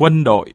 quân đội.